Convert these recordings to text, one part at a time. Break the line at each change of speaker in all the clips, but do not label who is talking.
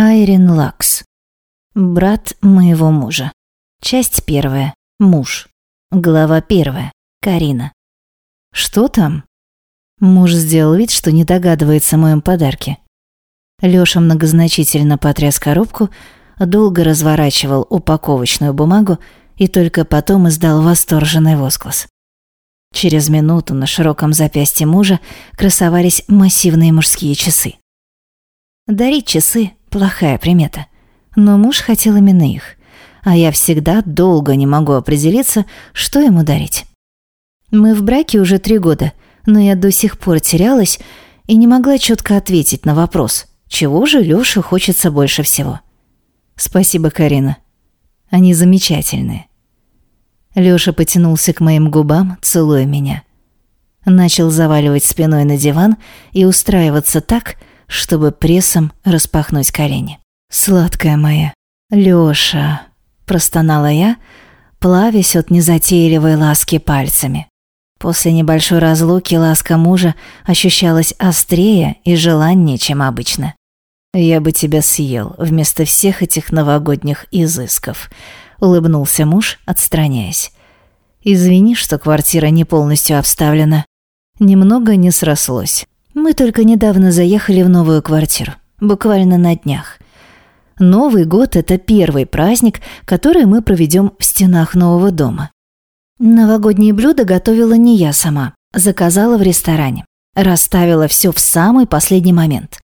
Айрин Лакс. Брат моего мужа. Часть первая. Муж. Глава первая. Карина. Что там? Муж сделал вид, что не догадывается о моем подарке. Лёша многозначительно потряс коробку, долго разворачивал упаковочную бумагу и только потом издал восторженный возглас. Через минуту на широком запястье мужа красовались массивные мужские часы. Дарить часы – плохая примета. Но муж хотел именно их, а я всегда долго не могу определиться, что ему дарить. Мы в браке уже три года, но я до сих пор терялась и не могла четко ответить на вопрос, чего же Лёше хочется больше всего. Спасибо, Карина. Они замечательные. Лёша потянулся к моим губам, целуя меня. Начал заваливать спиной на диван и устраиваться так, чтобы прессом распахнуть колени. «Сладкая моя, Лёша», – простонала я, плавясь от незатейливой ласки пальцами. После небольшой разлуки ласка мужа ощущалась острее и желаннее, чем обычно. «Я бы тебя съел вместо всех этих новогодних изысков», — улыбнулся муж, отстраняясь. «Извини, что квартира не полностью обставлена. Немного не срослось. Мы только недавно заехали в новую квартиру, буквально на днях. Новый год – это первый праздник, который мы проведем в стенах нового дома. Новогодние блюда готовила не я сама, заказала в ресторане. Расставила все в самый последний момент.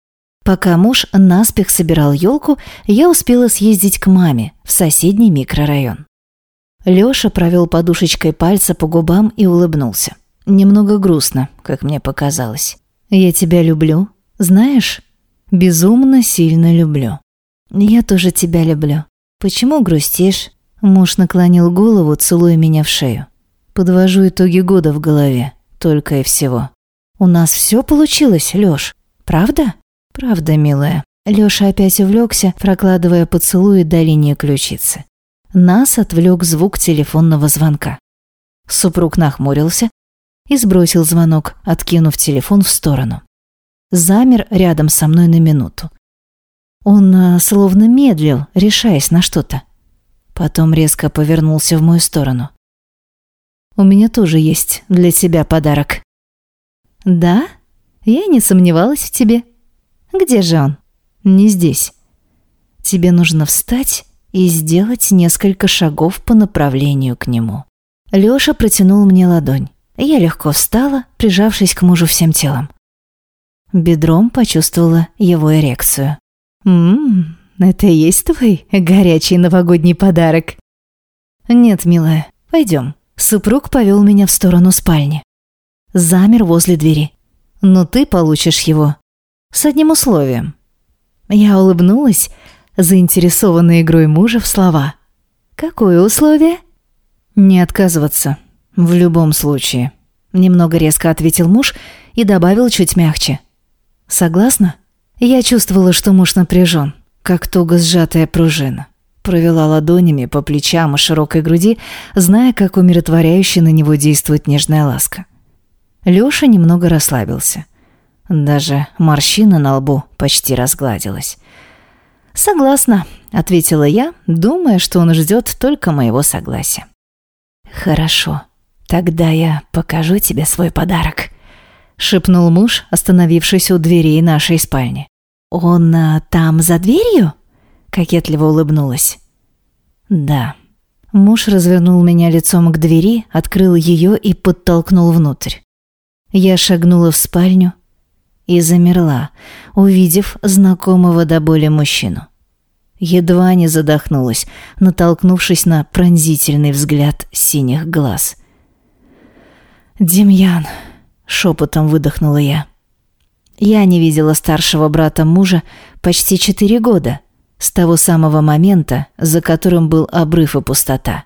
Пока муж наспех собирал елку, я успела съездить к маме в соседний микрорайон. Лёша провел подушечкой пальца по губам и улыбнулся. Немного грустно, как мне показалось. «Я тебя люблю, знаешь? Безумно сильно люблю». «Я тоже тебя люблю. Почему грустишь?» Муж наклонил голову, целуя меня в шею. Подвожу итоги года в голове, только и всего. «У нас все получилось, Лёш, правда?» «Правда, милая». Лёша опять увлекся, прокладывая поцелуи до линии ключицы. Нас отвлек звук телефонного звонка. Супруг нахмурился и сбросил звонок, откинув телефон в сторону. Замер рядом со мной на минуту. Он а, словно медлил, решаясь на что-то. Потом резко повернулся в мою сторону. «У меня тоже есть для тебя подарок». «Да? Я не сомневалась в тебе», где же он? Не здесь. Тебе нужно встать и сделать несколько шагов по направлению к нему. Лёша протянул мне ладонь. Я легко встала, прижавшись к мужу всем телом. Бедром почувствовала его эрекцию. «Ммм, это и есть твой горячий новогодний подарок?» «Нет, милая, пойдем. Супруг повел меня в сторону спальни. Замер возле двери. «Но ты получишь его с одним условием. Я улыбнулась, заинтересованная игрой мужа в слова. «Какое условие?» «Не отказываться. В любом случае», — немного резко ответил муж и добавил чуть мягче. «Согласна?» Я чувствовала, что муж напряжен, как туго сжатая пружина. Провела ладонями по плечам и широкой груди, зная, как умиротворяюще на него действует нежная ласка. Лёша немного расслабился. Даже морщина на лбу почти разгладилась. «Согласна», — ответила я, думая, что он ждет только моего согласия. «Хорошо, тогда я покажу тебе свой подарок», — шепнул муж, остановившись у дверей нашей спальни. «Он а, там за дверью?» — кокетливо улыбнулась. «Да». Муж развернул меня лицом к двери, открыл ее и подтолкнул внутрь. Я шагнула в спальню, и замерла, увидев знакомого до боли мужчину. Едва не задохнулась, натолкнувшись на пронзительный взгляд синих глаз. «Демьян», — шепотом выдохнула я. Я не видела старшего брата мужа почти четыре года, с того самого момента, за которым был обрыв и пустота.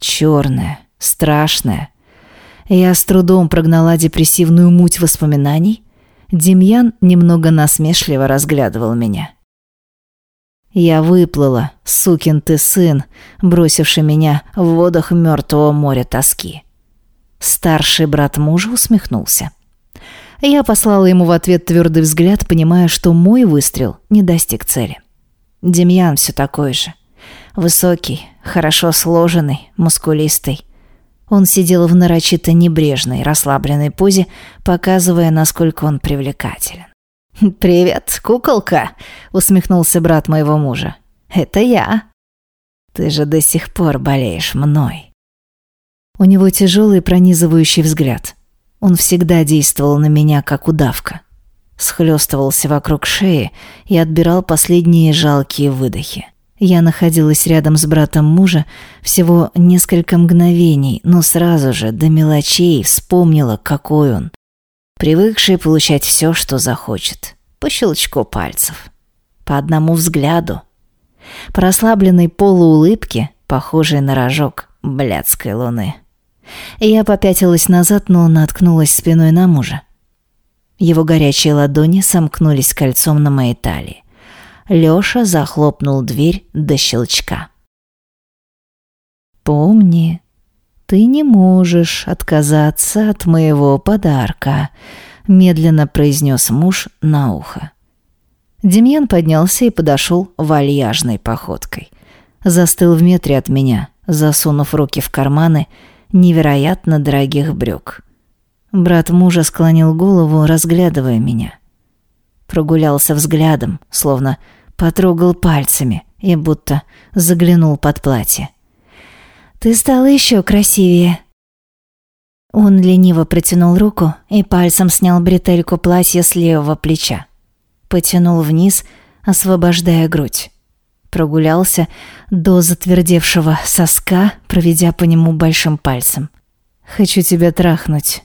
Черная, страшная. Я с трудом прогнала депрессивную муть воспоминаний Демьян немного насмешливо разглядывал меня. Я выплыла, сукин ты сын, бросивший меня в водах мертвого моря тоски. Старший брат мужа усмехнулся. Я послала ему в ответ твердый взгляд, понимая, что мой выстрел не достиг цели. Демьян все такой же. Высокий, хорошо сложенный, мускулистый. Он сидел в нарочито небрежной, расслабленной позе, показывая, насколько он привлекателен. «Привет, куколка!» — усмехнулся брат моего мужа. «Это я!» «Ты же до сих пор болеешь мной!» У него тяжелый пронизывающий взгляд. Он всегда действовал на меня, как удавка. Схлёстывался вокруг шеи и отбирал последние жалкие выдохи. Я находилась рядом с братом мужа всего несколько мгновений, но сразу же до мелочей вспомнила, какой он. Привыкший получать все, что захочет. По щелчку пальцев. По одному взгляду. По расслабленной полуулыбке, похожей на рожок блядской луны. Я попятилась назад, но наткнулась спиной на мужа. Его горячие ладони сомкнулись кольцом на моей талии. Лёша захлопнул дверь до щелчка. «Помни, ты не можешь отказаться от моего подарка», медленно произнес муж на ухо. Демьян поднялся и подошел вальяжной походкой. Застыл в метре от меня, засунув руки в карманы невероятно дорогих брюк. Брат мужа склонил голову, разглядывая меня. Прогулялся взглядом, словно потрогал пальцами и будто заглянул под платье. «Ты стала еще красивее». Он лениво протянул руку и пальцем снял бретельку платья с левого плеча. Потянул вниз, освобождая грудь. Прогулялся до затвердевшего соска, проведя по нему большим пальцем. «Хочу тебя трахнуть.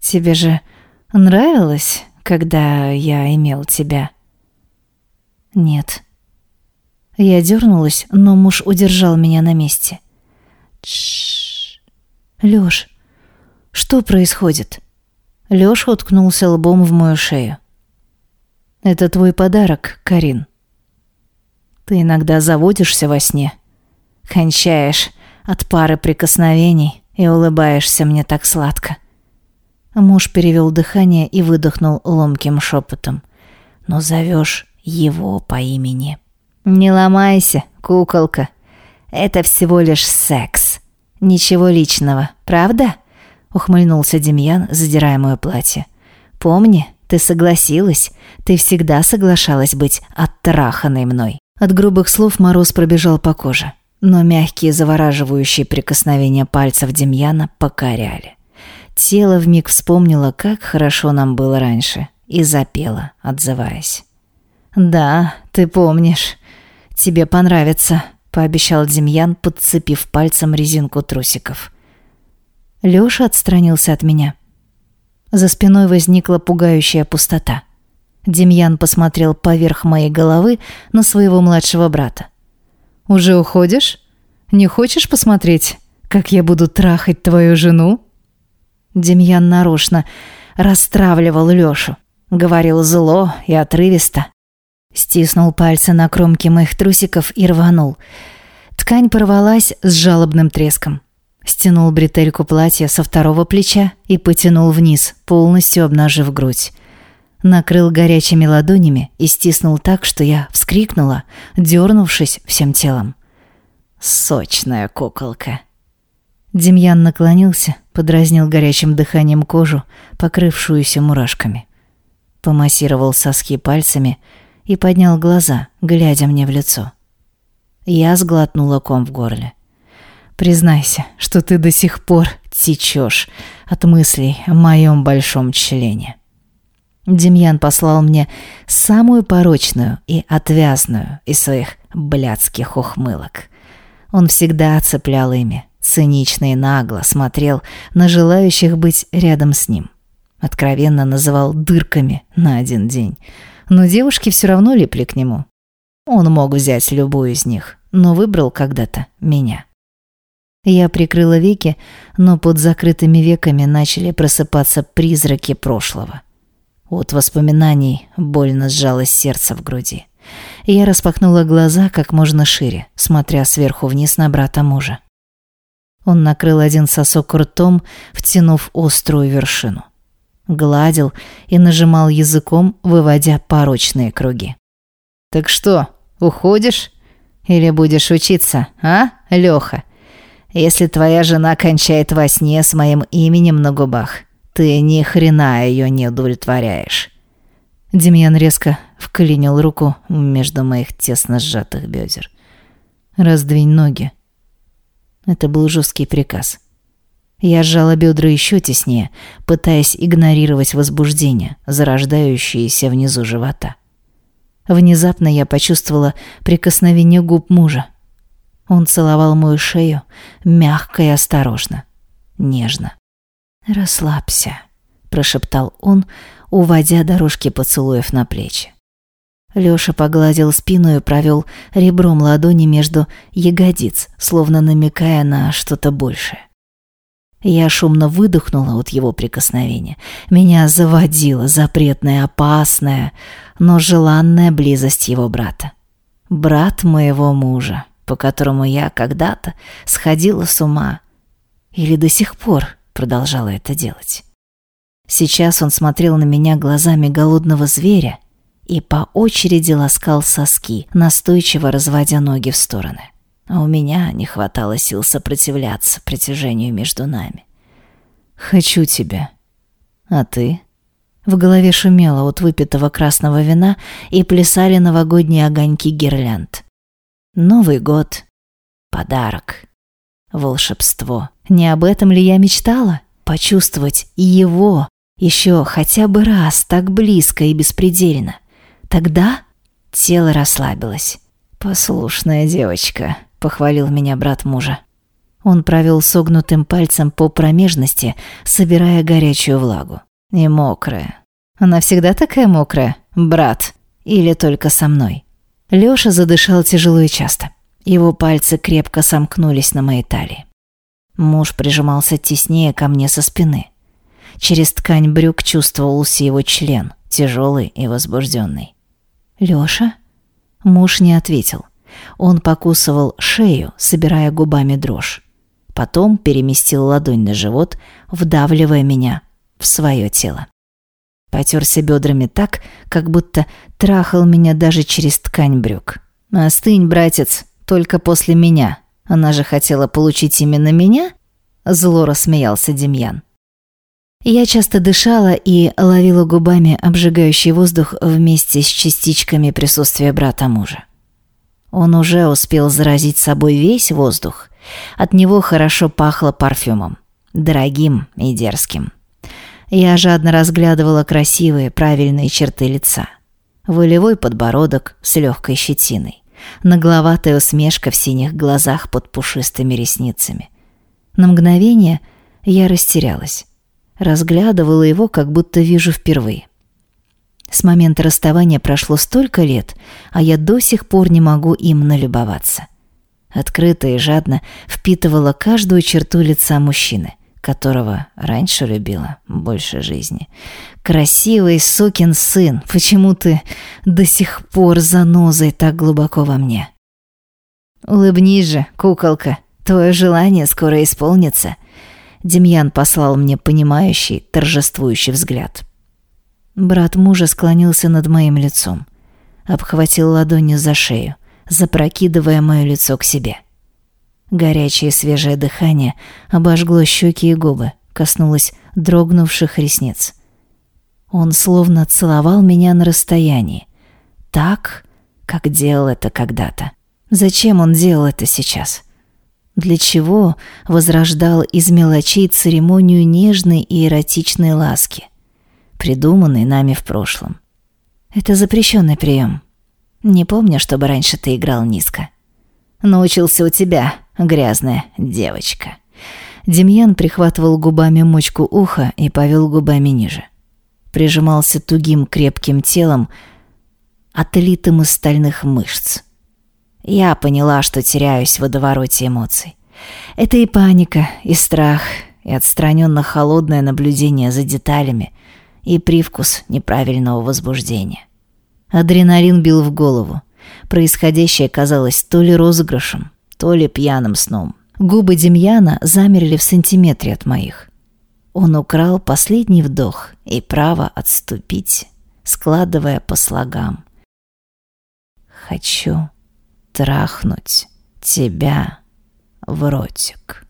Тебе же нравилось, когда я имел тебя?» Нет. Я дернулась, но муж удержал меня на месте. Тш. Лёш, что происходит? Лёша уткнулся лбом в мою шею. Это твой подарок, Карин. Ты иногда заводишься во сне, кончаешь от пары прикосновений и улыбаешься мне так сладко. Муж перевел дыхание и выдохнул ломким шепотом. Но зовешь его по имени. «Не ломайся, куколка. Это всего лишь секс. Ничего личного, правда?» Ухмыльнулся Демьян, задирая мое платье. «Помни, ты согласилась. Ты всегда соглашалась быть оттраханной мной». От грубых слов мороз пробежал по коже, но мягкие завораживающие прикосновения пальцев Демьяна покоряли. Тело вмиг вспомнило, как хорошо нам было раньше, и запело, отзываясь. «Да, ты помнишь. Тебе понравится», — пообещал Демьян, подцепив пальцем резинку трусиков. Лёша отстранился от меня. За спиной возникла пугающая пустота. Демьян посмотрел поверх моей головы на своего младшего брата. «Уже уходишь? Не хочешь посмотреть, как я буду трахать твою жену?» Демьян нарочно расстравливал Лёшу. Говорил зло и отрывисто. Стиснул пальцы на кромке моих трусиков и рванул. Ткань порвалась с жалобным треском. Стянул бретельку платья со второго плеча и потянул вниз, полностью обнажив грудь. Накрыл горячими ладонями и стиснул так, что я вскрикнула, дернувшись всем телом. «Сочная куколка!» Демьян наклонился, подразнил горячим дыханием кожу, покрывшуюся мурашками. Помассировал соски пальцами и поднял глаза, глядя мне в лицо. Я сглотнула ком в горле. Признайся, что ты до сих пор течешь от мыслей о моем большом члене. Демьян послал мне самую порочную и отвязную из своих блядских ухмылок. Он всегда цеплял ими, цинично и нагло смотрел на желающих быть рядом с ним. Откровенно называл дырками на один день – но девушки все равно липли к нему. Он мог взять любую из них, но выбрал когда-то меня. Я прикрыла веки, но под закрытыми веками начали просыпаться призраки прошлого. От воспоминаний больно сжалось сердце в груди. Я распахнула глаза как можно шире, смотря сверху вниз на брата мужа. Он накрыл один сосок ртом, втянув острую вершину. гладил и нажимал языком, выводя порочные круги. «Так что, уходишь? Или будешь учиться, а, Лёха? Если твоя жена кончает во сне с моим именем на губах, ты ни хрена её не удовлетворяешь». Демьян резко вклинил руку между моих тесно сжатых бедер. «Раздвинь ноги». Это был жесткий приказ. Я сжала бедра еще теснее, пытаясь игнорировать возбуждение, зарождающееся внизу живота. Внезапно я почувствовала прикосновение губ мужа. Он целовал мою шею мягко и осторожно, нежно. «Расслабься», — прошептал он, уводя дорожки поцелуев на плечи. Лёша погладил спину и провел ребром ладони между ягодиц, словно намекая на что-то большее. Я шумно выдохнула от его прикосновения. Меня заводила запретная, опасная, но желанная близость его брата. Брат моего мужа, по которому я когда-то сходила с ума. Или до сих пор продолжала это делать. Сейчас он смотрел на меня глазами голодного зверя и по очереди ласкал соски, настойчиво разводя ноги в стороны а у меня не хватало сил сопротивляться притяжению между нами. «Хочу тебя. А ты?» В голове шумело от выпитого красного вина и плясали новогодние огоньки гирлянд. Новый год. Подарок. Волшебство. Не об этом ли я мечтала? Почувствовать его еще хотя бы раз так близко и беспредельно. Тогда тело расслабилось. «Послушная девочка», — похвалил меня брат мужа. Он провел согнутым пальцем по промежности, собирая горячую влагу. И мокрая. Она всегда такая мокрая, брат. Или только со мной. Лёша задышал тяжело и часто. Его пальцы крепко сомкнулись на моей талии. Муж прижимался теснее ко мне со спины. Через ткань брюк чувствовался его член, тяжелый и возбужденный. «Лёша?» Муж не ответил. Он покусывал шею, собирая губами дрожь. Потом переместил ладонь на живот, вдавливая меня в свое тело. Потерся бедрами так, как будто трахал меня даже через ткань брюк. «Остынь, братец, только после меня. Она же хотела получить именно меня?» Зло рассмеялся Демьян. Я часто дышала и ловила губами обжигающий воздух вместе с частичками присутствия брата мужа. Он уже успел заразить собой весь воздух. От него хорошо пахло парфюмом. Дорогим и дерзким. Я жадно разглядывала красивые, правильные черты лица. Волевой подбородок с легкой щетиной. Нагловатая усмешка в синих глазах под пушистыми ресницами. На мгновение я растерялась. Разглядывала его, как будто вижу впервые. С момента расставания прошло столько лет, а я до сих пор не могу им налюбоваться. Открыто и жадно впитывала каждую черту лица мужчины, которого раньше любила больше жизни. Красивый сукин сын, почему ты до сих пор занозой так глубоко во мне? Улыбнись же, куколка, твое желание скоро исполнится. Демьян послал мне понимающий, торжествующий взгляд. Брат мужа склонился над моим лицом, обхватил ладонью за шею, запрокидывая мое лицо к себе. Горячее свежее дыхание обожгло щеки и губы, коснулось дрогнувших ресниц. Он словно целовал меня на расстоянии, так, как делал это когда-то. Зачем он делал это сейчас? Для чего возрождал из мелочей церемонию нежной и эротичной ласки? придуманный нами в прошлом. Это запрещенный прием. Не помню, чтобы раньше ты играл низко. Научился у тебя, грязная девочка. Демьян прихватывал губами мочку уха и повел губами ниже. Прижимался тугим крепким телом, отлитым из стальных мышц. Я поняла, что теряюсь в водовороте эмоций. Это и паника, и страх, и отстраненно холодное наблюдение за деталями, и привкус неправильного возбуждения. Адреналин бил в голову. Происходящее казалось то ли розыгрышем, то ли пьяным сном. Губы Демьяна замерли в сантиметре от моих. Он украл последний вдох и право отступить, складывая по слогам. Хочу трахнуть тебя в ротик.